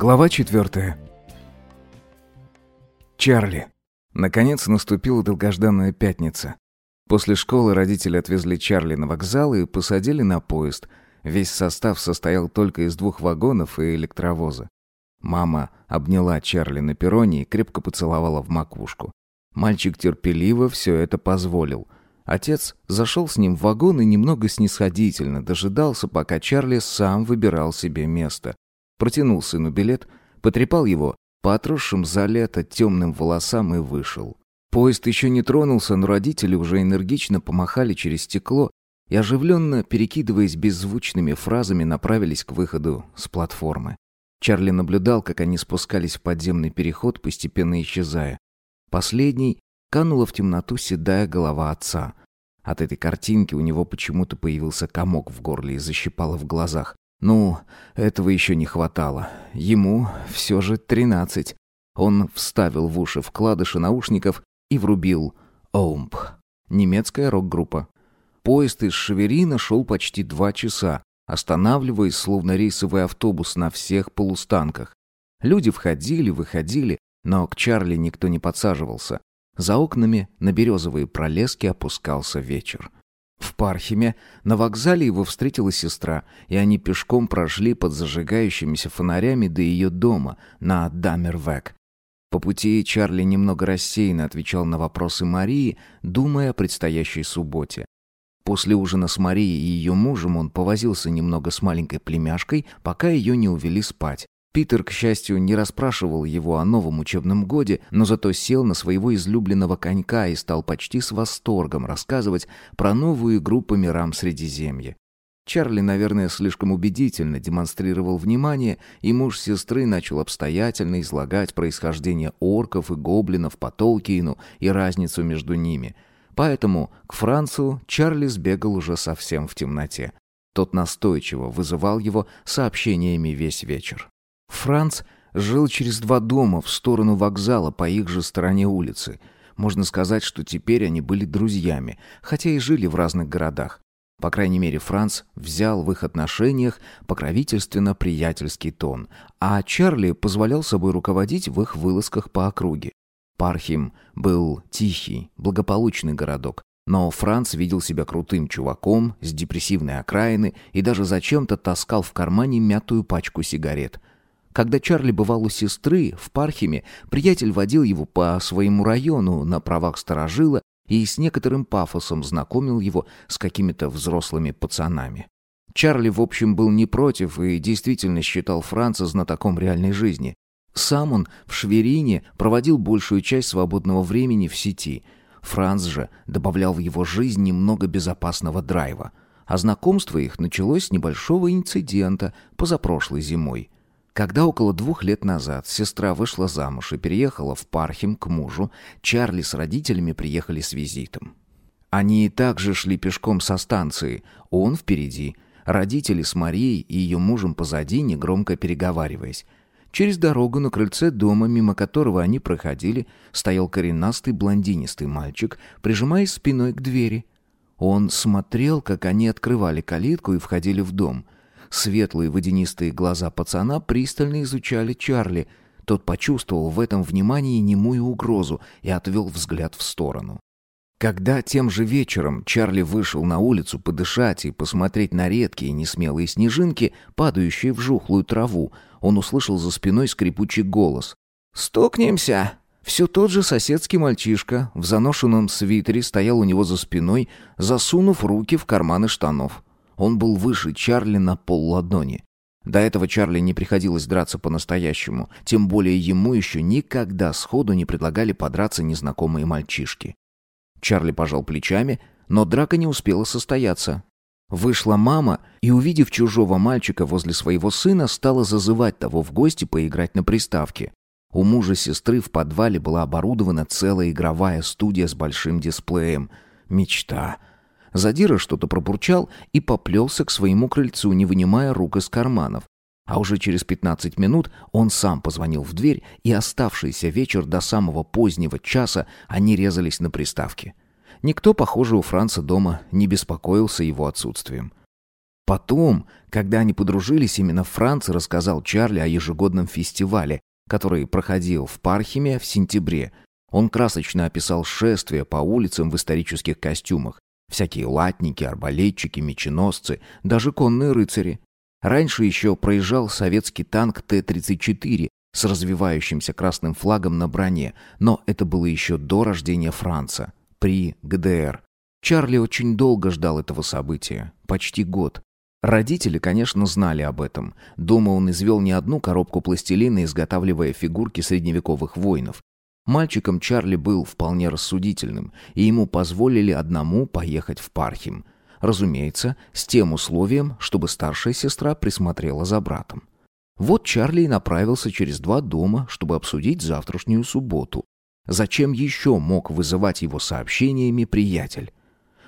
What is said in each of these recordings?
Глава четвертая. Чарли. Наконец наступила долгожданная пятница. После школы родители отвезли Чарли на вокзал и посадили на поезд. Весь состав состоял только из двух вагонов и электровоза. Мама обняла Чарли на перроне и крепко поцеловала в макушку. Мальчик терпеливо все это позволил. Отец зашел с ним в вагон и немного снисходительно дожидался, пока Чарли сам выбирал себе место протянул сыну билет, потрепал его по отросшим за лето темным волосам и вышел. Поезд еще не тронулся, но родители уже энергично помахали через стекло и, оживленно перекидываясь беззвучными фразами, направились к выходу с платформы. Чарли наблюдал, как они спускались в подземный переход, постепенно исчезая. Последний канула в темноту седая голова отца. От этой картинки у него почему-то появился комок в горле и защипало в глазах. Ну, этого еще не хватало. Ему все же тринадцать. Он вставил в уши вкладыши наушников и врубил «Оумп» — немецкая рок-группа. Поезд из Шеверина шел почти два часа, останавливаясь, словно рейсовый автобус на всех полустанках. Люди входили, выходили, но к Чарли никто не подсаживался. За окнами на березовые пролески опускался вечер. В Пархиме на вокзале его встретила сестра, и они пешком прошли под зажигающимися фонарями до ее дома на Дамервек. По пути Чарли немного рассеянно отвечал на вопросы Марии, думая о предстоящей субботе. После ужина с Марией и ее мужем он повозился немного с маленькой племяшкой, пока ее не увели спать. Питер, к счастью, не расспрашивал его о новом учебном годе, но зато сел на своего излюбленного конька и стал почти с восторгом рассказывать про новую игру по мирам Средиземья. Чарли, наверное, слишком убедительно демонстрировал внимание, и муж сестры начал обстоятельно излагать происхождение орков и гоблинов по Толкину и разницу между ними. Поэтому к Францу Чарли сбегал уже совсем в темноте. Тот настойчиво вызывал его сообщениями весь вечер. Франц жил через два дома в сторону вокзала по их же стороне улицы. Можно сказать, что теперь они были друзьями, хотя и жили в разных городах. По крайней мере, Франц взял в их отношениях покровительственно-приятельский тон, а Чарли позволял собой руководить в их вылазках по округе. Пархим был тихий, благополучный городок, но Франц видел себя крутым чуваком с депрессивной окраины и даже зачем-то таскал в кармане мятую пачку сигарет – когда Чарли бывал у сестры в Пархиме, приятель водил его по своему району на правах сторожила и с некоторым пафосом знакомил его с какими-то взрослыми пацанами. Чарли, в общем, был не против и действительно считал Франца знатоком реальной жизни. Сам он в Шверине проводил большую часть свободного времени в сети. Франц же добавлял в его жизнь немного безопасного драйва. А знакомство их началось с небольшого инцидента позапрошлой зимой – когда около двух лет назад сестра вышла замуж и переехала в Пархим к мужу, Чарли с родителями приехали с визитом. Они также шли пешком со станции, он впереди, родители с Марией и ее мужем позади, негромко переговариваясь. Через дорогу на крыльце дома, мимо которого они проходили, стоял коренастый блондинистый мальчик, прижимаясь спиной к двери. Он смотрел, как они открывали калитку и входили в дом — Светлые водянистые глаза пацана пристально изучали Чарли. Тот почувствовал в этом внимании немую угрозу и отвел взгляд в сторону. Когда тем же вечером Чарли вышел на улицу подышать и посмотреть на редкие несмелые снежинки, падающие в жухлую траву, он услышал за спиной скрипучий голос. «Стукнемся!» Все тот же соседский мальчишка в заношенном свитере стоял у него за спиной, засунув руки в карманы штанов. Он был выше Чарли на пол ладони. До этого Чарли не приходилось драться по-настоящему, тем более ему еще никогда сходу не предлагали подраться незнакомые мальчишки. Чарли пожал плечами, но драка не успела состояться. Вышла мама и, увидев чужого мальчика возле своего сына, стала зазывать того в гости поиграть на приставке. У мужа сестры в подвале была оборудована целая игровая студия с большим дисплеем. Мечта. Задира что-то пробурчал и поплелся к своему крыльцу, не вынимая рук из карманов. А уже через 15 минут он сам позвонил в дверь, и оставшийся вечер до самого позднего часа они резались на приставке. Никто, похоже, у Франца дома не беспокоился его отсутствием. Потом, когда они подружились, именно Франц рассказал Чарли о ежегодном фестивале, который проходил в Пархиме в сентябре. Он красочно описал шествие по улицам в исторических костюмах. Всякие латники, арбалетчики, меченосцы, даже конные рыцари. Раньше еще проезжал советский танк Т-34 с развивающимся красным флагом на броне, но это было еще до рождения Франца, при ГДР. Чарли очень долго ждал этого события, почти год. Родители, конечно, знали об этом. Дома он извел не одну коробку пластилина, изготавливая фигурки средневековых воинов. Мальчиком Чарли был вполне рассудительным, и ему позволили одному поехать в Пархим. Разумеется, с тем условием, чтобы старшая сестра присмотрела за братом. Вот Чарли и направился через два дома, чтобы обсудить завтрашнюю субботу. Зачем еще мог вызывать его сообщениями приятель?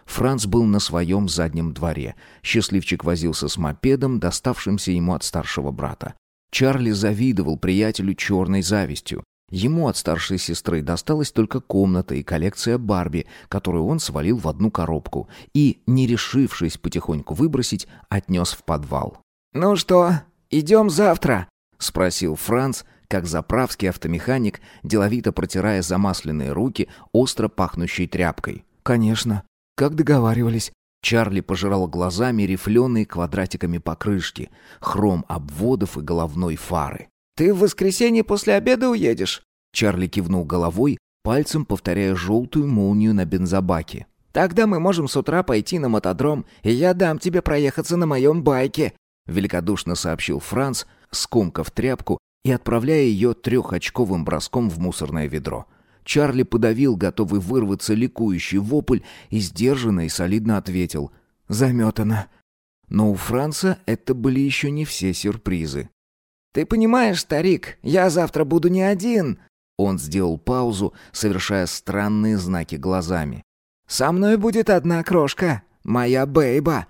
Франц был на своем заднем дворе. Счастливчик возился с мопедом, доставшимся ему от старшего брата. Чарли завидовал приятелю черной завистью. Ему от старшей сестры досталась только комната и коллекция Барби, которую он свалил в одну коробку и, не решившись потихоньку выбросить, отнес в подвал. «Ну что, идем завтра?» — спросил Франц, как заправский автомеханик, деловито протирая замасленные руки остро пахнущей тряпкой. «Конечно», как договаривались. Чарли пожирал глазами рифленые квадратиками покрышки, хром обводов и головной фары. «Ты в воскресенье после обеда уедешь?» Чарли кивнул головой, пальцем повторяя желтую молнию на бензобаке. «Тогда мы можем с утра пойти на мотодром, и я дам тебе проехаться на моем байке», великодушно сообщил Франц, скомкав тряпку и отправляя ее трехочковым броском в мусорное ведро. Чарли подавил, готовый вырваться ликующий вопль, и сдержанно и солидно ответил «Заметано». Но у Франца это были еще не все сюрпризы. «Ты понимаешь, старик, я завтра буду не один!» Он сделал паузу, совершая странные знаки глазами. «Со мной будет одна крошка, моя бейба!»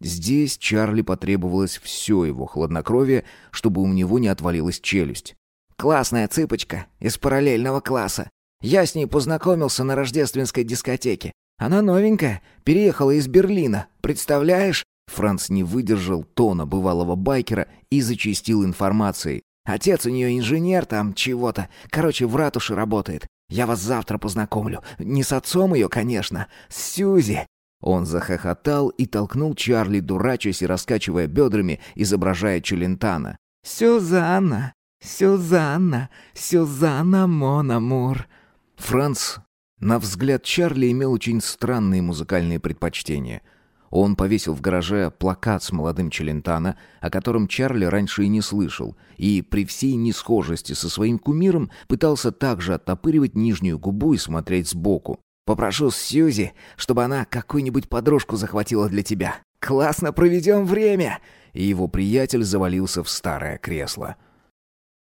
Здесь Чарли потребовалось все его хладнокровие, чтобы у него не отвалилась челюсть. «Классная цыпочка из параллельного класса. Я с ней познакомился на рождественской дискотеке. Она новенькая, переехала из Берлина. Представляешь? Франц не выдержал тона бывалого байкера и зачистил информацией. Отец у нее инженер там чего-то. Короче, в ратуше работает. Я вас завтра познакомлю. Не с отцом ее, конечно. С Сьюзи. Он захохотал и толкнул Чарли, дурачась и раскачивая бедрами, изображая Челентана. «Сюзанна! Сюзанна! Сюзанна Мономур!» Франц, на взгляд Чарли, имел очень странные музыкальные предпочтения. Он повесил в гараже плакат с молодым Челентано, о котором Чарли раньше и не слышал, и при всей несхожести со своим кумиром пытался также оттопыривать нижнюю губу и смотреть сбоку. «Попрошу Сьюзи, чтобы она какую-нибудь подружку захватила для тебя. Классно проведем время!» И его приятель завалился в старое кресло.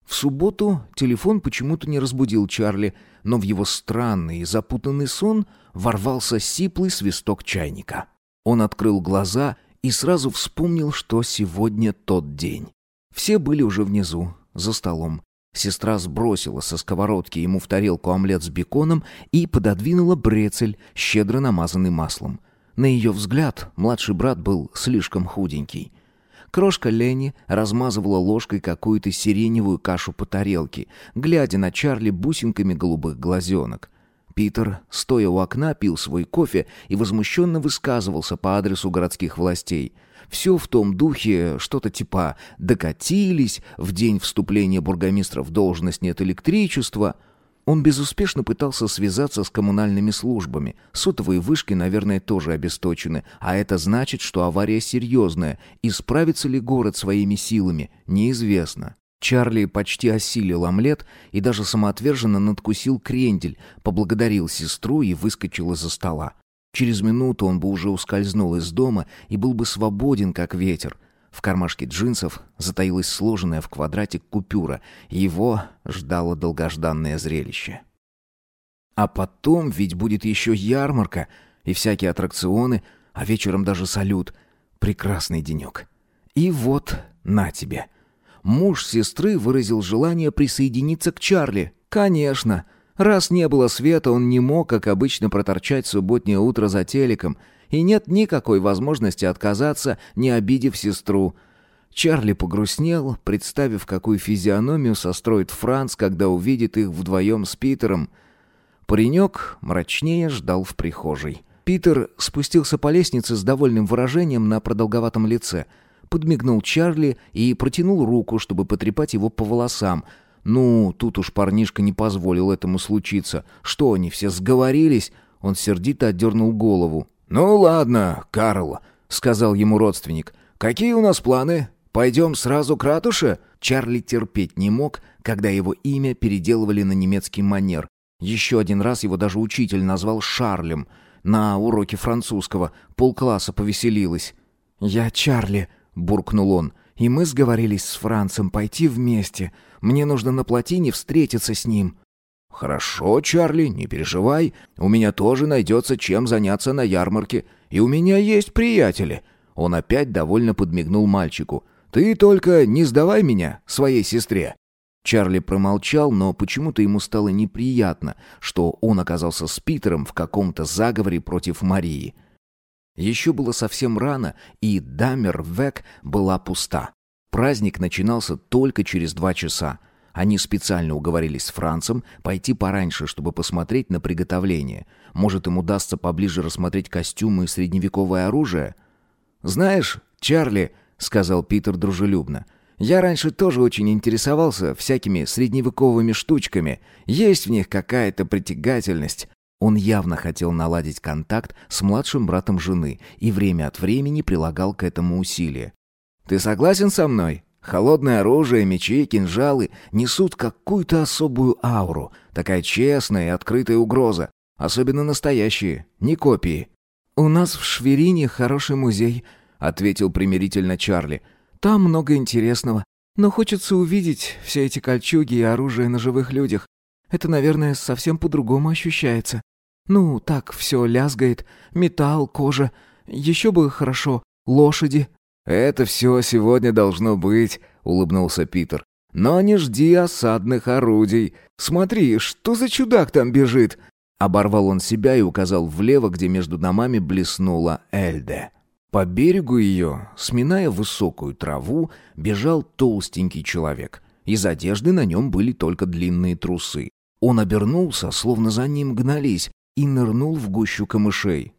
В субботу телефон почему-то не разбудил Чарли, но в его странный и запутанный сон ворвался сиплый свисток чайника. Он открыл глаза и сразу вспомнил, что сегодня тот день. Все были уже внизу, за столом. Сестра сбросила со сковородки ему в тарелку омлет с беконом и пододвинула брецель, щедро намазанный маслом. На ее взгляд, младший брат был слишком худенький. Крошка Лени размазывала ложкой какую-то сиреневую кашу по тарелке, глядя на Чарли бусинками голубых глазенок. Питер, стоя у окна, пил свой кофе и возмущенно высказывался по адресу городских властей. Все в том духе, что-то типа «докатились», «в день вступления бургомистра в должность нет электричества», он безуспешно пытался связаться с коммунальными службами. Сотовые вышки, наверное, тоже обесточены, а это значит, что авария серьезная. И справится ли город своими силами, неизвестно. Чарли почти осилил омлет и даже самоотверженно надкусил крендель, поблагодарил сестру и выскочил из-за стола. Через минуту он бы уже ускользнул из дома и был бы свободен, как ветер. В кармашке джинсов затаилась сложенная в квадратик купюра. Его ждало долгожданное зрелище. А потом ведь будет еще ярмарка и всякие аттракционы, а вечером даже салют. Прекрасный денек. И вот, на тебе. Муж сестры выразил желание присоединиться к Чарли. Конечно. Раз не было света, он не мог, как обычно, проторчать субботнее утро за телеком — и нет никакой возможности отказаться, не обидев сестру. Чарли погрустнел, представив, какую физиономию состроит Франц, когда увидит их вдвоем с Питером. Паренек мрачнее ждал в прихожей. Питер спустился по лестнице с довольным выражением на продолговатом лице, подмигнул Чарли и протянул руку, чтобы потрепать его по волосам. Ну, тут уж парнишка не позволил этому случиться. Что они все сговорились? Он сердито отдернул голову. «Ну ладно, Карл», — сказал ему родственник. «Какие у нас планы? Пойдем сразу к ратуше?» Чарли терпеть не мог, когда его имя переделывали на немецкий манер. Еще один раз его даже учитель назвал Шарлем — на уроке французского. Полкласса повеселилось. «Я Чарли», — буркнул он. «И мы сговорились с Францем пойти вместе. Мне нужно на плотине встретиться с ним». «Хорошо, Чарли, не переживай. У меня тоже найдется чем заняться на ярмарке. И у меня есть приятели». Он опять довольно подмигнул мальчику. «Ты только не сдавай меня своей сестре». Чарли промолчал, но почему-то ему стало неприятно, что он оказался с Питером в каком-то заговоре против Марии. Еще было совсем рано, и Дамер-Век была пуста. Праздник начинался только через два часа. Они специально уговорились с Францем пойти пораньше, чтобы посмотреть на приготовление. Может, им удастся поближе рассмотреть костюмы и средневековое оружие? «Знаешь, Чарли», — сказал Питер дружелюбно, — я раньше тоже очень интересовался всякими средневековыми штучками. Есть в них какая-то притягательность. Он явно хотел наладить контакт с младшим братом жены и время от времени прилагал к этому усилия. «Ты согласен со мной? Холодное оружие, мечи, кинжалы несут какую-то особую ауру. Такая честная и открытая угроза. Особенно настоящие, не копии». «У нас в Шверине хороший музей», — ответил примирительно Чарли. Там много интересного. Но хочется увидеть все эти кольчуги и оружие на живых людях. Это, наверное, совсем по-другому ощущается. Ну, так все лязгает. Металл, кожа. Еще бы хорошо. Лошади. «Это все сегодня должно быть», — улыбнулся Питер. «Но не жди осадных орудий. Смотри, что за чудак там бежит?» Оборвал он себя и указал влево, где между домами блеснула Эльде. По берегу ее, сминая высокую траву, бежал толстенький человек. Из одежды на нем были только длинные трусы. Он обернулся, словно за ним гнались, и нырнул в гущу камышей.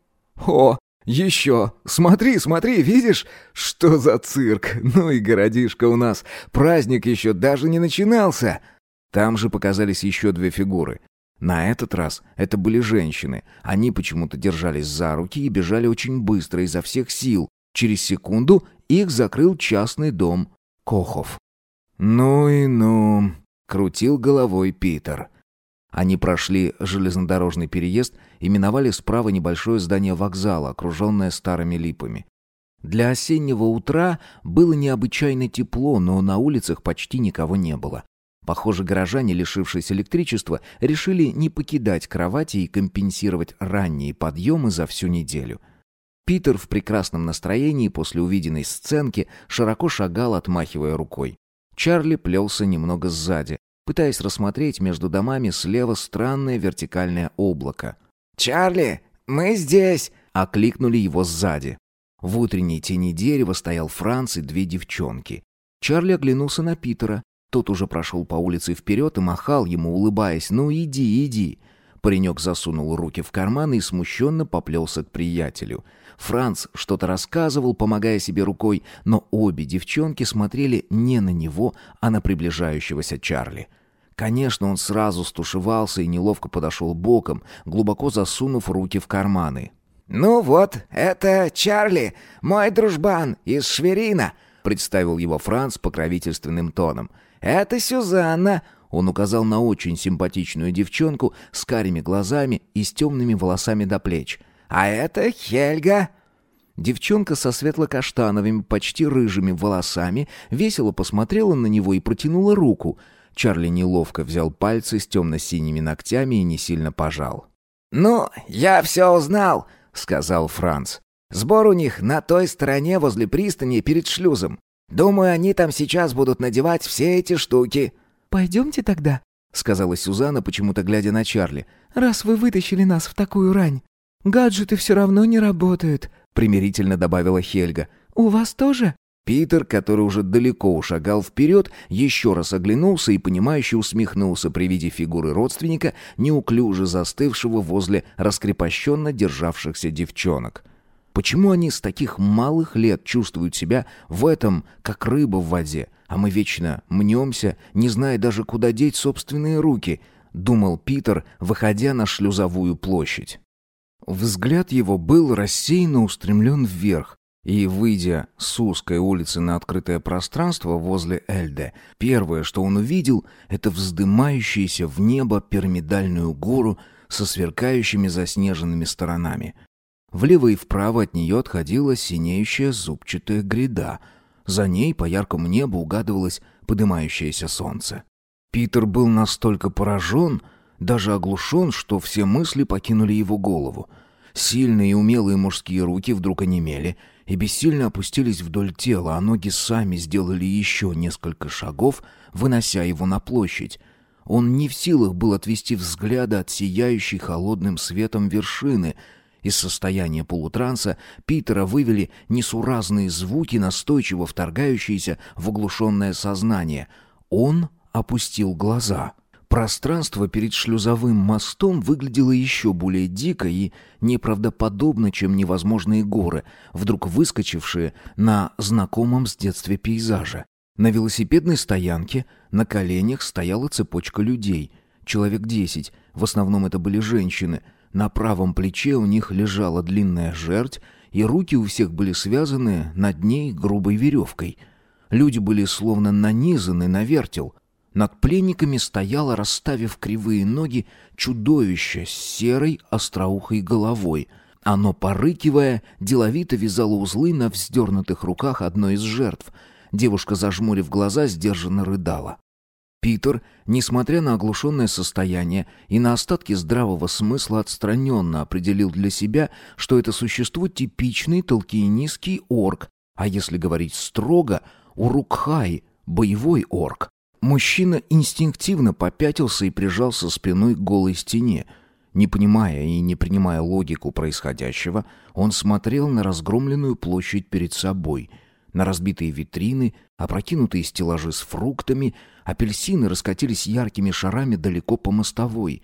«О, еще! Смотри, смотри, видишь? Что за цирк? Ну и городишко у нас! Праздник еще даже не начинался!» Там же показались еще две фигуры. На этот раз это были женщины. Они почему-то держались за руки и бежали очень быстро изо всех сил. Через секунду их закрыл частный дом Кохов. «Ну и ну», — крутил головой Питер. Они прошли железнодорожный переезд и миновали справа небольшое здание вокзала, окруженное старыми липами. Для осеннего утра было необычайно тепло, но на улицах почти никого не было. Похоже, горожане, лишившись электричества, решили не покидать кровати и компенсировать ранние подъемы за всю неделю. Питер в прекрасном настроении после увиденной сценки широко шагал, отмахивая рукой. Чарли плелся немного сзади, пытаясь рассмотреть между домами слева странное вертикальное облако. «Чарли, мы здесь!» — окликнули его сзади. В утренней тени дерева стоял Франц и две девчонки. Чарли оглянулся на Питера. Тот уже прошел по улице вперед и махал ему, улыбаясь. «Ну иди, иди!» Паренек засунул руки в карман и смущенно поплелся к приятелю. Франц что-то рассказывал, помогая себе рукой, но обе девчонки смотрели не на него, а на приближающегося Чарли. Конечно, он сразу стушевался и неловко подошел боком, глубоко засунув руки в карманы. «Ну вот, это Чарли, мой дружбан из Шверина», — представил его Франц покровительственным тоном — «Это Сюзанна!» Он указал на очень симпатичную девчонку с карими глазами и с темными волосами до плеч. «А это Хельга!» Девчонка со светло-каштановыми, почти рыжими волосами весело посмотрела на него и протянула руку. Чарли неловко взял пальцы с темно-синими ногтями и не сильно пожал. «Ну, я все узнал», — сказал Франц. «Сбор у них на той стороне возле пристани перед шлюзом. Думаю, они там сейчас будут надевать все эти штуки». «Пойдемте тогда», — сказала Сюзанна, почему-то глядя на Чарли. «Раз вы вытащили нас в такую рань». «Гаджеты все равно не работают», — примирительно добавила Хельга. «У вас тоже?» Питер, который уже далеко ушагал вперед, еще раз оглянулся и, понимающе усмехнулся при виде фигуры родственника, неуклюже застывшего возле раскрепощенно державшихся девчонок. Почему они с таких малых лет чувствуют себя в этом, как рыба в воде, а мы вечно мнемся, не зная даже, куда деть собственные руки, думал Питер, выходя на шлюзовую площадь. Взгляд его был рассеянно устремлен вверх, и, выйдя с узкой улицы на открытое пространство возле Эльде, первое, что он увидел, это вздымающуюся в небо пирамидальную гору со сверкающими заснеженными сторонами. Влево и вправо от нее отходила синеющая зубчатая гряда. За ней по яркому небу угадывалось подымающееся солнце. Питер был настолько поражен, даже оглушен, что все мысли покинули его голову. Сильные и умелые мужские руки вдруг онемели и бессильно опустились вдоль тела, а ноги сами сделали еще несколько шагов, вынося его на площадь. Он не в силах был отвести взгляда от сияющей холодным светом вершины — из состояния полутранса Питера вывели несуразные звуки, настойчиво вторгающиеся в оглушенное сознание. Он опустил глаза. Пространство перед шлюзовым мостом выглядело еще более дико и неправдоподобно, чем невозможные горы, вдруг выскочившие на знакомом с детства пейзаже. На велосипедной стоянке на коленях стояла цепочка людей. Человек десять, в основном это были женщины — на правом плече у них лежала длинная жердь, и руки у всех были связаны над ней грубой веревкой. Люди были словно нанизаны на вертел. Над пленниками стояло, расставив кривые ноги, чудовище с серой остроухой головой. Оно, порыкивая, деловито вязало узлы на вздернутых руках одной из жертв. Девушка, зажмурив глаза, сдержанно рыдала. Питер, несмотря на оглушенное состояние и на остатки здравого смысла, отстраненно определил для себя, что это существо типичный толкиенистский орк, а если говорить строго, урукхай, боевой орк. Мужчина инстинктивно попятился и прижался спиной к голой стене. Не понимая и не принимая логику происходящего, он смотрел на разгромленную площадь перед собой — на разбитые витрины, опрокинутые стеллажи с фруктами, апельсины раскатились яркими шарами далеко по мостовой.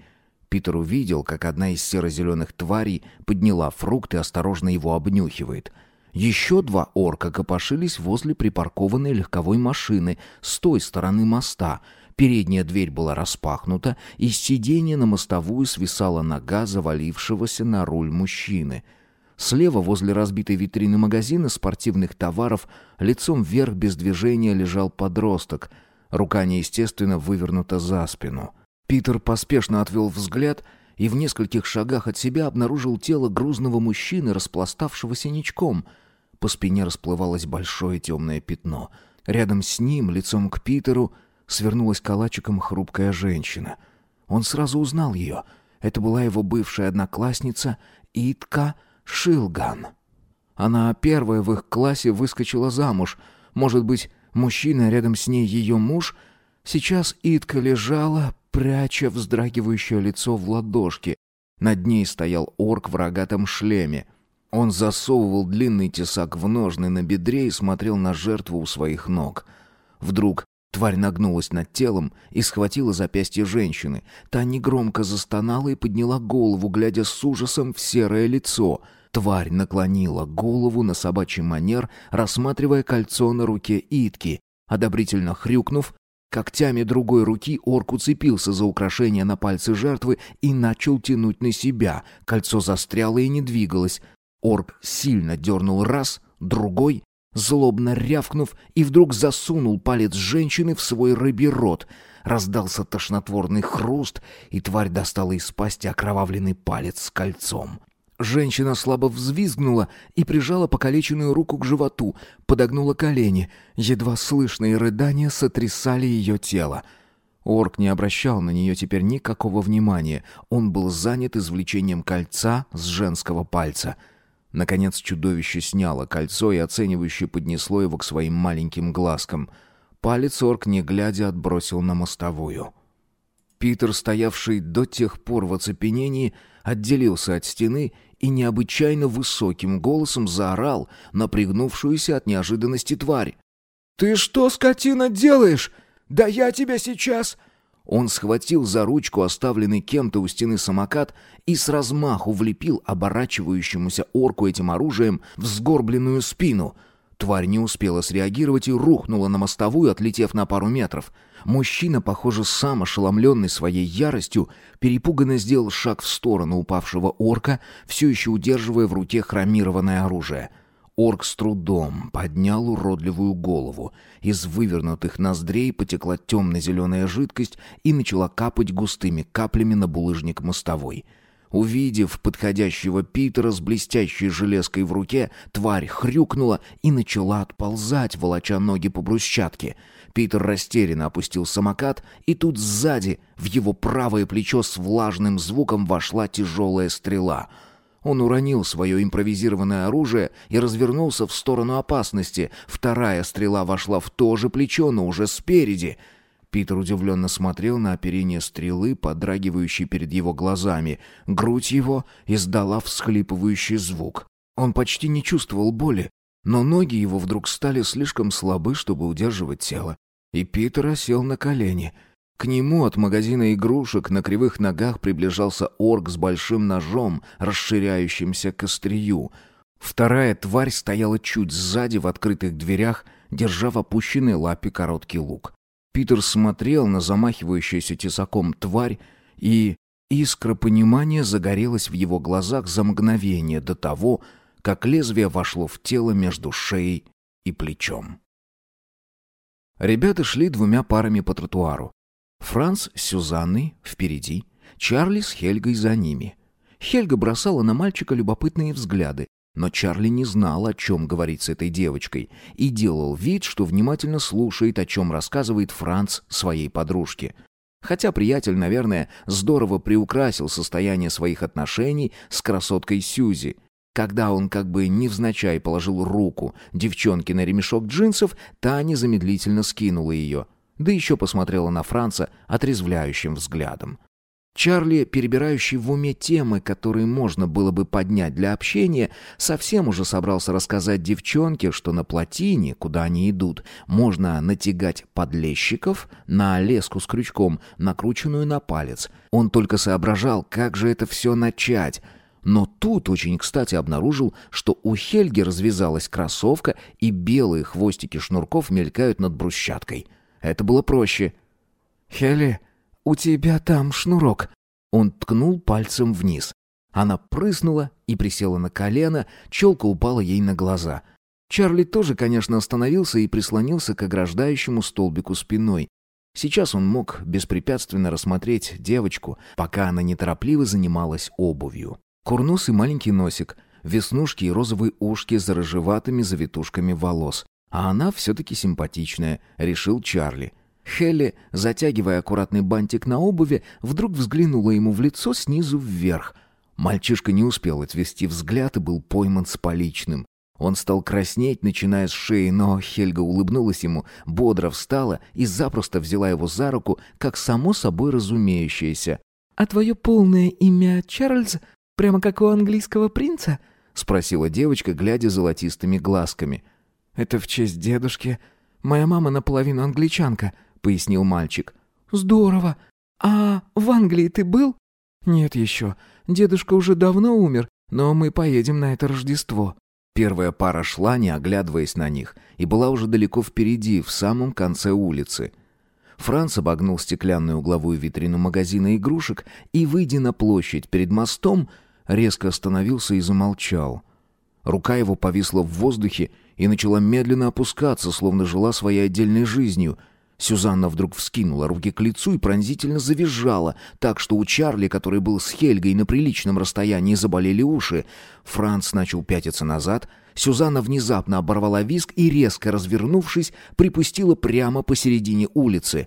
Питер увидел, как одна из серо-зеленых тварей подняла фрукт и осторожно его обнюхивает. Еще два орка копошились возле припаркованной легковой машины с той стороны моста. Передняя дверь была распахнута, и с сиденья на мостовую свисала нога завалившегося на руль мужчины — Слева, возле разбитой витрины магазина спортивных товаров, лицом вверх без движения лежал подросток. Рука неестественно вывернута за спину. Питер поспешно отвел взгляд и в нескольких шагах от себя обнаружил тело грузного мужчины, распластавшегося ничком. По спине расплывалось большое темное пятно. Рядом с ним, лицом к Питеру, свернулась калачиком хрупкая женщина. Он сразу узнал ее. Это была его бывшая одноклассница Итка Шилган. Она первая в их классе выскочила замуж. Может быть, мужчина рядом с ней ее муж? Сейчас Итка лежала, пряча вздрагивающее лицо в ладошки. Над ней стоял орк в рогатом шлеме. Он засовывал длинный тесак в ножны на бедре и смотрел на жертву у своих ног. Вдруг тварь нагнулась над телом и схватила запястье женщины. Та негромко застонала и подняла голову, глядя с ужасом в серое лицо — Тварь наклонила голову на собачий манер, рассматривая кольцо на руке Итки. Одобрительно хрюкнув, когтями другой руки орк уцепился за украшение на пальце жертвы и начал тянуть на себя. Кольцо застряло и не двигалось. Орк сильно дернул раз, другой, злобно рявкнув, и вдруг засунул палец женщины в свой рыбий рот. Раздался тошнотворный хруст, и тварь достала из пасти окровавленный палец с кольцом. Женщина слабо взвизгнула и прижала покалеченную руку к животу, подогнула колени. Едва слышные рыдания сотрясали ее тело. Орк не обращал на нее теперь никакого внимания. Он был занят извлечением кольца с женского пальца. Наконец чудовище сняло кольцо и оценивающе поднесло его к своим маленьким глазкам. Палец орк, не глядя, отбросил на мостовую. Питер, стоявший до тех пор в оцепенении, отделился от стены и необычайно высоким голосом заорал на пригнувшуюся от неожиданности тварь. «Ты что, скотина, делаешь? Да я тебя сейчас...» Он схватил за ручку оставленный кем-то у стены самокат и с размаху влепил оборачивающемуся орку этим оружием в сгорбленную спину — Тварь не успела среагировать и рухнула на мостовую, отлетев на пару метров. Мужчина, похоже, сам ошеломленный своей яростью, перепуганно сделал шаг в сторону упавшего орка, все еще удерживая в руке хромированное оружие. Орк с трудом поднял уродливую голову. Из вывернутых ноздрей потекла темно-зеленая жидкость и начала капать густыми каплями на булыжник мостовой — Увидев подходящего Питера с блестящей железкой в руке, тварь хрюкнула и начала отползать, волоча ноги по брусчатке. Питер растерянно опустил самокат, и тут сзади в его правое плечо с влажным звуком вошла тяжелая стрела. Он уронил свое импровизированное оружие и развернулся в сторону опасности. Вторая стрела вошла в то же плечо, но уже спереди — Питер удивленно смотрел на оперение стрелы, подрагивающей перед его глазами. Грудь его издала всхлипывающий звук. Он почти не чувствовал боли, но ноги его вдруг стали слишком слабы, чтобы удерживать тело. И Питер сел на колени. К нему от магазина игрушек на кривых ногах приближался орк с большим ножом, расширяющимся к острию. Вторая тварь стояла чуть сзади в открытых дверях, держа в опущенной лапе короткий лук. Питер смотрел на замахивающуюся тесаком тварь, и искра понимания загорелась в его глазах за мгновение до того, как лезвие вошло в тело между шеей и плечом. Ребята шли двумя парами по тротуару. Франц с Сюзанной впереди, Чарли с Хельгой за ними. Хельга бросала на мальчика любопытные взгляды, но Чарли не знал, о чем говорить с этой девочкой, и делал вид, что внимательно слушает, о чем рассказывает Франц своей подружке. Хотя приятель, наверное, здорово приукрасил состояние своих отношений с красоткой Сьюзи. Когда он как бы невзначай положил руку девчонке на ремешок джинсов, та незамедлительно скинула ее. Да еще посмотрела на Франца отрезвляющим взглядом. Чарли, перебирающий в уме темы, которые можно было бы поднять для общения, совсем уже собрался рассказать девчонке, что на плотине, куда они идут, можно натягать подлещиков на леску с крючком, накрученную на палец. Он только соображал, как же это все начать. Но тут очень кстати обнаружил, что у Хельги развязалась кроссовка, и белые хвостики шнурков мелькают над брусчаткой. Это было проще. «Хелли, «У тебя там шнурок». Он ткнул пальцем вниз. Она прыснула и присела на колено, челка упала ей на глаза. Чарли тоже, конечно, остановился и прислонился к ограждающему столбику спиной. Сейчас он мог беспрепятственно рассмотреть девочку, пока она неторопливо занималась обувью. Курносый маленький носик, веснушки и розовые ушки за рыжеватыми завитушками волос. А она все-таки симпатичная, решил Чарли. Хелли, затягивая аккуратный бантик на обуви, вдруг взглянула ему в лицо снизу вверх. Мальчишка не успел отвести взгляд и был пойман с поличным. Он стал краснеть, начиная с шеи, но Хельга улыбнулась ему, бодро встала и запросто взяла его за руку, как само собой разумеющееся. «А твое полное имя Чарльз, прямо как у английского принца?» — спросила девочка, глядя золотистыми глазками. «Это в честь дедушки. Моя мама наполовину англичанка», — пояснил мальчик. «Здорово! А в Англии ты был?» «Нет еще. Дедушка уже давно умер, но мы поедем на это Рождество». Первая пара шла, не оглядываясь на них, и была уже далеко впереди, в самом конце улицы. Франц обогнул стеклянную угловую витрину магазина игрушек и, выйдя на площадь перед мостом, резко остановился и замолчал. Рука его повисла в воздухе и начала медленно опускаться, словно жила своей отдельной жизнью — Сюзанна вдруг вскинула руки к лицу и пронзительно завизжала, так что у Чарли, который был с Хельгой на приличном расстоянии, заболели уши. Франц начал пятиться назад. Сюзанна внезапно оборвала виск и, резко развернувшись, припустила прямо посередине улицы.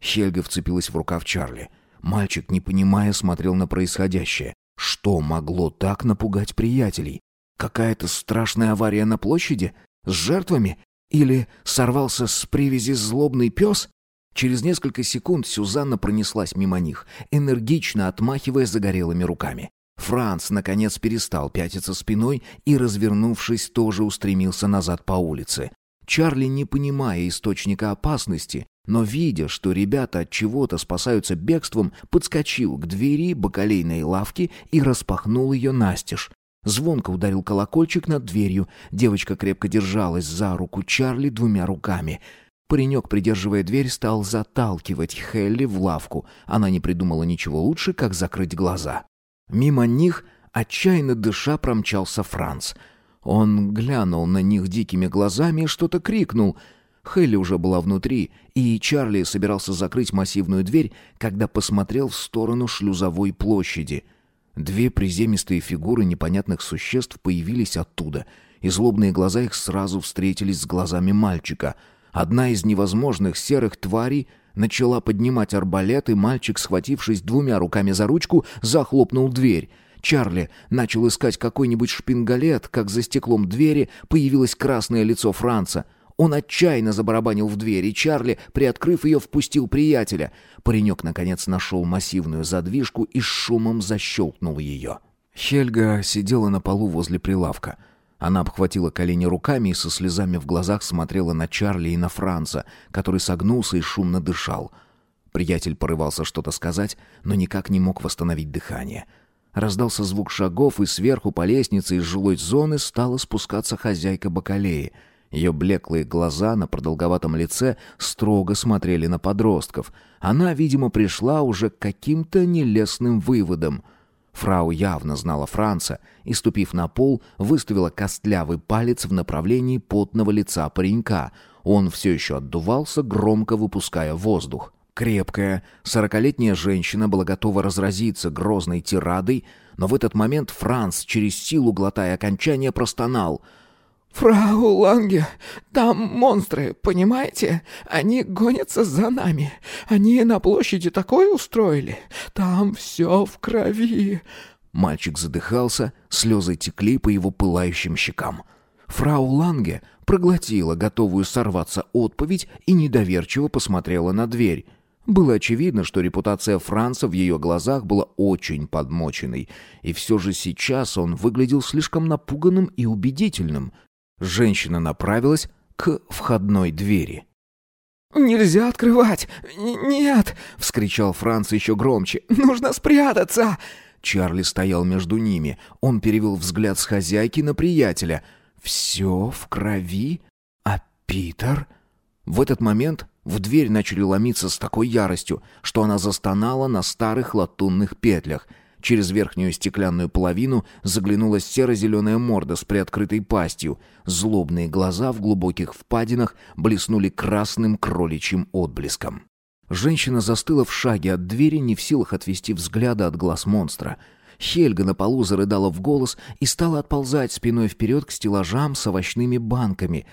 Хельга вцепилась в рукав Чарли. Мальчик, не понимая, смотрел на происходящее. Что могло так напугать приятелей? Какая-то страшная авария на площади? С жертвами? Или сорвался с привязи злобный пес? Через несколько секунд Сюзанна пронеслась мимо них, энергично отмахивая загорелыми руками. Франц, наконец, перестал пятиться спиной и, развернувшись, тоже устремился назад по улице. Чарли, не понимая источника опасности, но видя, что ребята от чего-то спасаются бегством, подскочил к двери бакалейной лавки и распахнул ее настежь. Звонко ударил колокольчик над дверью. Девочка крепко держалась за руку Чарли двумя руками. Паренек, придерживая дверь, стал заталкивать Хелли в лавку. Она не придумала ничего лучше, как закрыть глаза. Мимо них, отчаянно дыша, промчался Франц. Он глянул на них дикими глазами и что-то крикнул. Хелли уже была внутри, и Чарли собирался закрыть массивную дверь, когда посмотрел в сторону шлюзовой площади — Две приземистые фигуры непонятных существ появились оттуда, и злобные глаза их сразу встретились с глазами мальчика. Одна из невозможных серых тварей начала поднимать арбалет, и мальчик, схватившись двумя руками за ручку, захлопнул дверь. Чарли начал искать какой-нибудь шпингалет, как за стеклом двери появилось красное лицо Франца — он отчаянно забарабанил в дверь, и Чарли, приоткрыв ее, впустил приятеля. Паренек, наконец, нашел массивную задвижку и с шумом защелкнул ее. Хельга сидела на полу возле прилавка. Она обхватила колени руками и со слезами в глазах смотрела на Чарли и на Франца, который согнулся и шумно дышал. Приятель порывался что-то сказать, но никак не мог восстановить дыхание. Раздался звук шагов, и сверху по лестнице из жилой зоны стала спускаться хозяйка бакалеи — ее блеклые глаза на продолговатом лице строго смотрели на подростков. Она, видимо, пришла уже к каким-то нелестным выводам. Фрау явно знала Франца и, ступив на пол, выставила костлявый палец в направлении потного лица паренька. Он все еще отдувался, громко выпуская воздух. Крепкая, сорокалетняя женщина была готова разразиться грозной тирадой, но в этот момент Франц, через силу глотая окончание, простонал — «Фрау Ланге, там монстры, понимаете? Они гонятся за нами. Они на площади такое устроили. Там все в крови». Мальчик задыхался, слезы текли по его пылающим щекам. Фрау Ланге проглотила готовую сорваться отповедь и недоверчиво посмотрела на дверь. Было очевидно, что репутация Франца в ее глазах была очень подмоченной, и все же сейчас он выглядел слишком напуганным и убедительным — Женщина направилась к входной двери. «Нельзя открывать! Нет!» — вскричал Франц еще громче. «Нужно спрятаться!» Чарли стоял между ними. Он перевел взгляд с хозяйки на приятеля. «Все в крови? А Питер?» В этот момент в дверь начали ломиться с такой яростью, что она застонала на старых латунных петлях — Через верхнюю стеклянную половину заглянула серо-зеленая морда с приоткрытой пастью. Злобные глаза в глубоких впадинах блеснули красным кроличьим отблеском. Женщина застыла в шаге от двери, не в силах отвести взгляда от глаз монстра. Хельга на полу зарыдала в голос и стала отползать спиной вперед к стеллажам с овощными банками.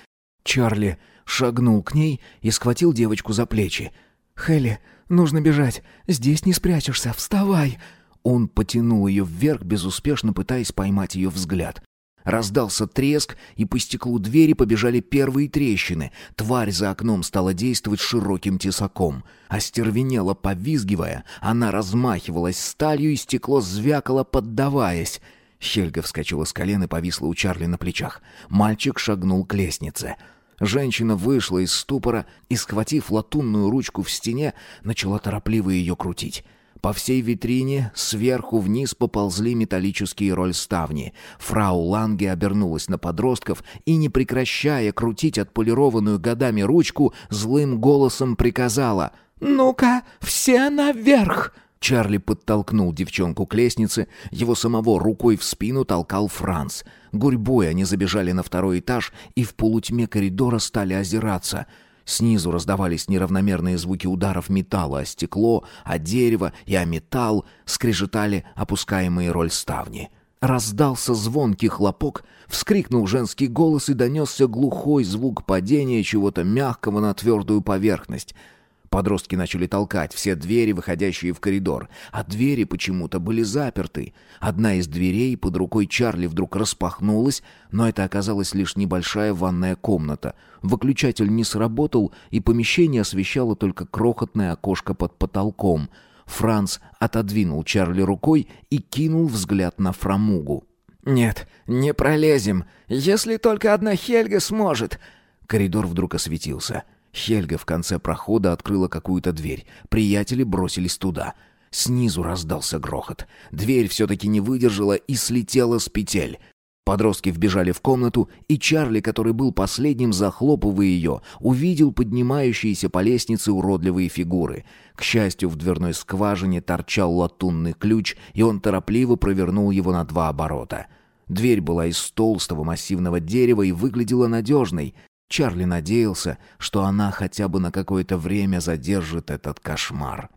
Чарли шагнул к ней и схватил девочку за плечи. «Хелли, нужно бежать. Здесь не спрячешься. Вставай!» Он потянул ее вверх, безуспешно пытаясь поймать ее взгляд. Раздался треск, и по стеклу двери побежали первые трещины. Тварь за окном стала действовать широким тесаком. Остервенела, повизгивая, она размахивалась сталью, и стекло звякало, поддаваясь. Хельга вскочила с колен и повисла у Чарли на плечах. Мальчик шагнул к лестнице. Женщина вышла из ступора и, схватив латунную ручку в стене, начала торопливо ее крутить. По всей витрине сверху вниз поползли металлические рольставни. Фрау Ланге обернулась на подростков и, не прекращая крутить отполированную годами ручку, злым голосом приказала «Ну-ка, все наверх!» Чарли подтолкнул девчонку к лестнице, его самого рукой в спину толкал Франц. Гурьбой они забежали на второй этаж и в полутьме коридора стали озираться — Снизу раздавались неравномерные звуки ударов металла о стекло, о дерево и о металл, скрежетали опускаемые роль ставни. Раздался звонкий хлопок, вскрикнул женский голос и донесся глухой звук падения чего-то мягкого на твердую поверхность — Подростки начали толкать все двери, выходящие в коридор, а двери почему-то были заперты. Одна из дверей под рукой Чарли вдруг распахнулась, но это оказалась лишь небольшая ванная комната. Выключатель не сработал, и помещение освещало только крохотное окошко под потолком. Франц отодвинул Чарли рукой и кинул взгляд на фрамугу. «Нет, не пролезем, если только одна Хельга сможет». Коридор вдруг осветился. Хельга в конце прохода открыла какую-то дверь. Приятели бросились туда. Снизу раздался грохот. Дверь все-таки не выдержала и слетела с петель. Подростки вбежали в комнату, и Чарли, который был последним, захлопывая ее, увидел поднимающиеся по лестнице уродливые фигуры. К счастью, в дверной скважине торчал латунный ключ, и он торопливо провернул его на два оборота. Дверь была из толстого массивного дерева и выглядела надежной. Чарли надеялся, что она хотя бы на какое-то время задержит этот кошмар.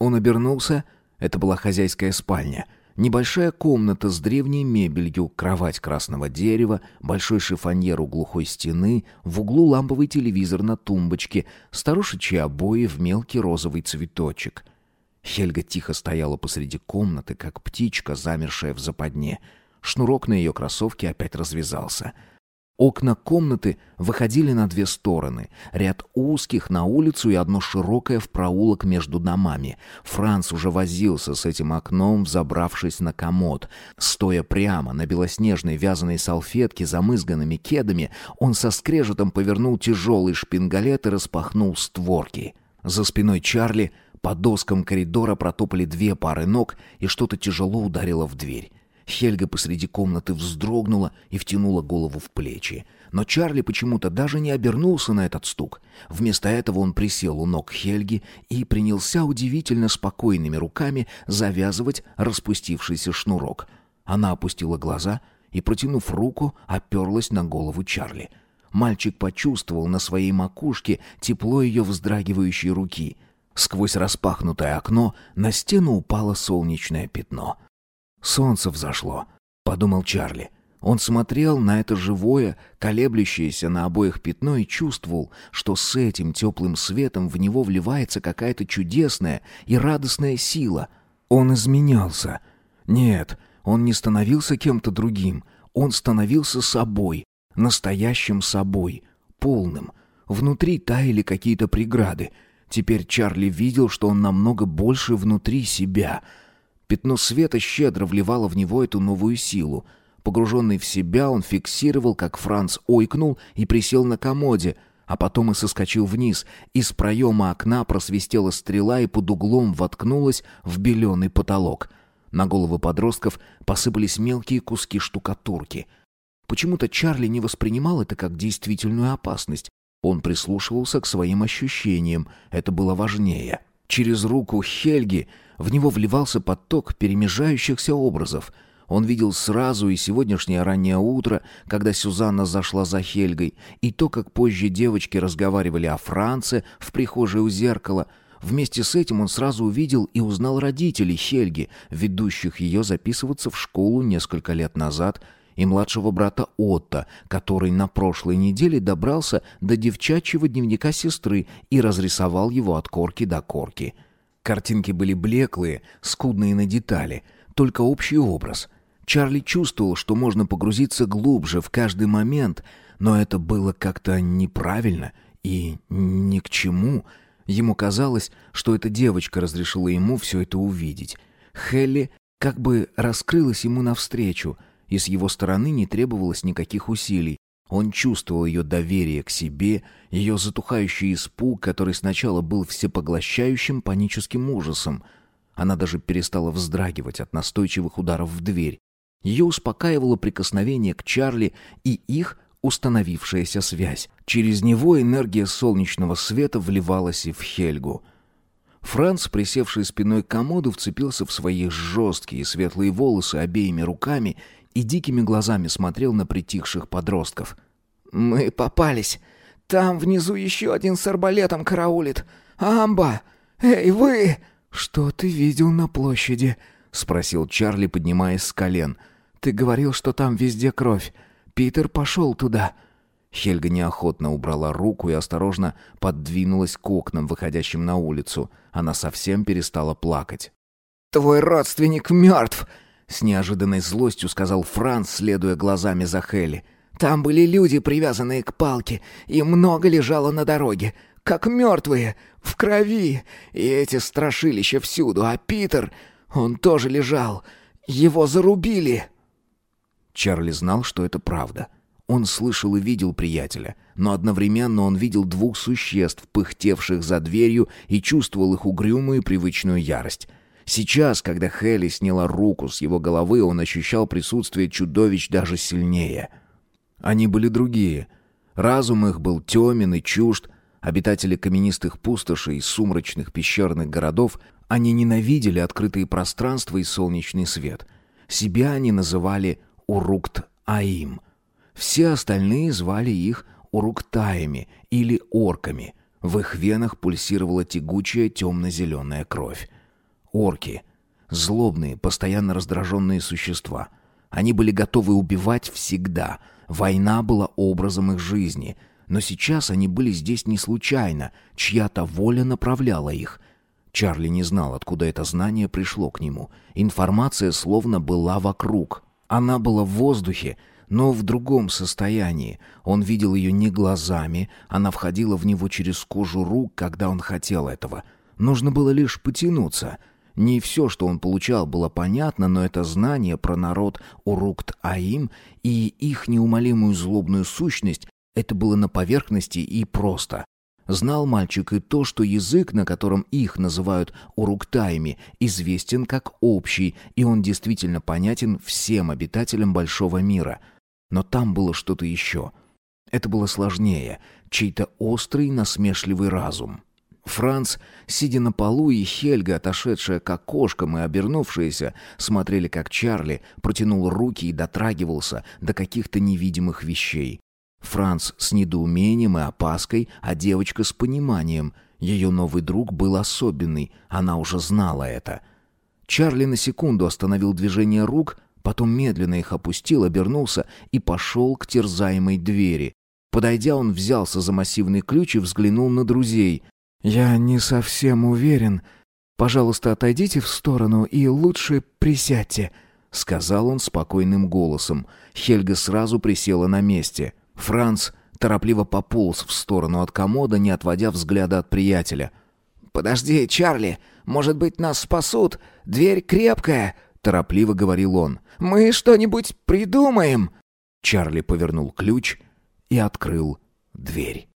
Он обернулся. Это была хозяйская спальня — Небольшая комната с древней мебелью, кровать красного дерева, большой шифоньер у глухой стены, в углу ламповый телевизор на тумбочке, старушечьи обои в мелкий розовый цветочек. Хельга тихо стояла посреди комнаты, как птичка, замершая в западне. Шнурок на ее кроссовке опять развязался — Окна комнаты выходили на две стороны. Ряд узких на улицу и одно широкое в проулок между домами. Франц уже возился с этим окном, взобравшись на комод. Стоя прямо на белоснежной вязаной салфетке, замызганными кедами, он со скрежетом повернул тяжелый шпингалет и распахнул створки. За спиной Чарли по доскам коридора протопали две пары ног, и что-то тяжело ударило в дверь. Хельга посреди комнаты вздрогнула и втянула голову в плечи. Но Чарли почему-то даже не обернулся на этот стук. Вместо этого он присел у ног Хельги и принялся удивительно спокойными руками завязывать распустившийся шнурок. Она опустила глаза и, протянув руку, оперлась на голову Чарли. Мальчик почувствовал на своей макушке тепло ее вздрагивающей руки. Сквозь распахнутое окно на стену упало солнечное пятно — «Солнце взошло», — подумал Чарли. Он смотрел на это живое, колеблющееся на обоих пятно и чувствовал, что с этим теплым светом в него вливается какая-то чудесная и радостная сила. Он изменялся. Нет, он не становился кем-то другим. Он становился собой, настоящим собой, полным. Внутри таяли какие-то преграды. Теперь Чарли видел, что он намного больше внутри себя — Пятно света щедро вливало в него эту новую силу. Погруженный в себя, он фиксировал, как Франц ойкнул и присел на комоде, а потом и соскочил вниз. Из проема окна просвистела стрела и под углом воткнулась в беленый потолок. На головы подростков посыпались мелкие куски штукатурки. Почему-то Чарли не воспринимал это как действительную опасность. Он прислушивался к своим ощущениям, это было важнее. Через руку Хельги в него вливался поток перемежающихся образов. Он видел сразу и сегодняшнее раннее утро, когда Сюзанна зашла за Хельгой, и то, как позже девочки разговаривали о Франце в прихожей у зеркала. Вместе с этим он сразу увидел и узнал родителей Хельги, ведущих ее записываться в школу несколько лет назад, и младшего брата Отто, который на прошлой неделе добрался до девчачьего дневника сестры и разрисовал его от корки до корки. — Картинки были блеклые, скудные на детали, только общий образ. Чарли чувствовал, что можно погрузиться глубже в каждый момент, но это было как-то неправильно и ни к чему. Ему казалось, что эта девочка разрешила ему все это увидеть. Хелли как бы раскрылась ему навстречу, и с его стороны не требовалось никаких усилий. Он чувствовал ее доверие к себе, ее затухающий испуг, который сначала был всепоглощающим паническим ужасом. Она даже перестала вздрагивать от настойчивых ударов в дверь. Ее успокаивало прикосновение к Чарли и их установившаяся связь. Через него энергия солнечного света вливалась и в Хельгу. Франц, присевший спиной к комоду, вцепился в свои жесткие светлые волосы обеими руками и дикими глазами смотрел на притихших подростков. «Мы попались. Там внизу еще один с арбалетом караулит. Амба! Эй, вы!» «Что ты видел на площади?» — спросил Чарли, поднимаясь с колен. «Ты говорил, что там везде кровь. Питер пошел туда». Хельга неохотно убрала руку и осторожно поддвинулась к окнам, выходящим на улицу. Она совсем перестала плакать. «Твой родственник мертв!» С неожиданной злостью сказал Франц, следуя глазами за Хелли. «Там были люди, привязанные к палке, и много лежало на дороге. как мертвые, в крови. И эти страшилища всюду, а Питер, он тоже лежал. Его зарубили». Чарли знал, что это правда. Он слышал и видел приятеля, но одновременно он видел двух существ, пыхтевших за дверью, и чувствовал их угрюмую привычную ярость. Сейчас, когда Хелли сняла руку с его головы, он ощущал присутствие чудовищ даже сильнее. Они были другие. Разум их был темен и чужд. Обитатели каменистых пустошей и сумрачных пещерных городов, они ненавидели открытые пространства и солнечный свет. Себя они называли Урукт-Аим. Все остальные звали их Уруктаями или Орками. В их венах пульсировала тягучая темно-зеленая кровь. Орки. Злобные, постоянно раздраженные существа. Они были готовы убивать всегда. Война была образом их жизни. Но сейчас они были здесь не случайно. Чья-то воля направляла их. Чарли не знал, откуда это знание пришло к нему. Информация словно была вокруг. Она была в воздухе, но в другом состоянии. Он видел ее не глазами, она входила в него через кожу рук, когда он хотел этого. Нужно было лишь потянуться — не все, что он получал, было понятно, но это знание про народ Урукт-Аим и их неумолимую злобную сущность, это было на поверхности и просто. Знал мальчик и то, что язык, на котором их называют уруктаями, известен как общий, и он действительно понятен всем обитателям большого мира. Но там было что-то еще. Это было сложнее, чей-то острый насмешливый разум. Франц, сидя на полу, и Хельга, отошедшая к окошкам и обернувшаяся, смотрели, как Чарли протянул руки и дотрагивался до каких-то невидимых вещей. Франц с недоумением и опаской, а девочка с пониманием. Ее новый друг был особенный, она уже знала это. Чарли на секунду остановил движение рук, потом медленно их опустил, обернулся и пошел к терзаемой двери. Подойдя, он взялся за массивный ключ и взглянул на друзей. «Я не совсем уверен. Пожалуйста, отойдите в сторону и лучше присядьте», — сказал он спокойным голосом. Хельга сразу присела на месте. Франц торопливо пополз в сторону от комода, не отводя взгляда от приятеля. «Подожди, Чарли, может быть, нас спасут? Дверь крепкая», — торопливо говорил он. «Мы что-нибудь придумаем». Чарли повернул ключ и открыл дверь.